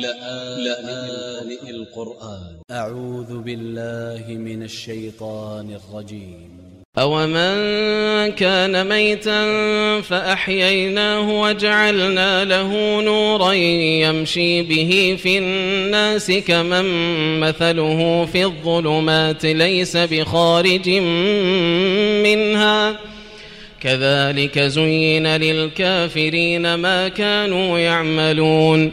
لآن القرآن. أ ع و ذ ب ا ل ل ه من ا ل ش ي ط ا ن ا ل ج ي م أومن كان ميتا فأحييناه وجعلنا له نورا يمشي به في الناس كمن مثله في الظلمات ليس بخارج منها. كذلك زين للكافرين ما كانوا يعملون.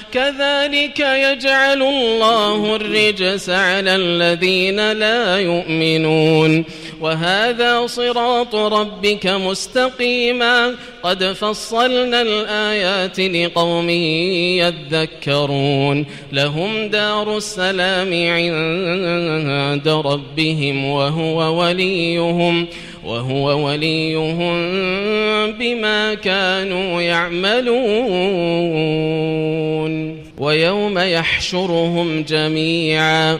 كذلك يجعل الله الرجس على الذين لا يؤمنون وهذا صراط ربك مستقيما. قد فصلنا الآيات لقوم يذكرون. لهم دار السلام عند ربهم وهو وليهم وهو وليهم بما كانوا يعملون. ويوم يحشرهم جميعا.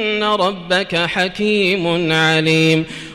ربك حكيم عليم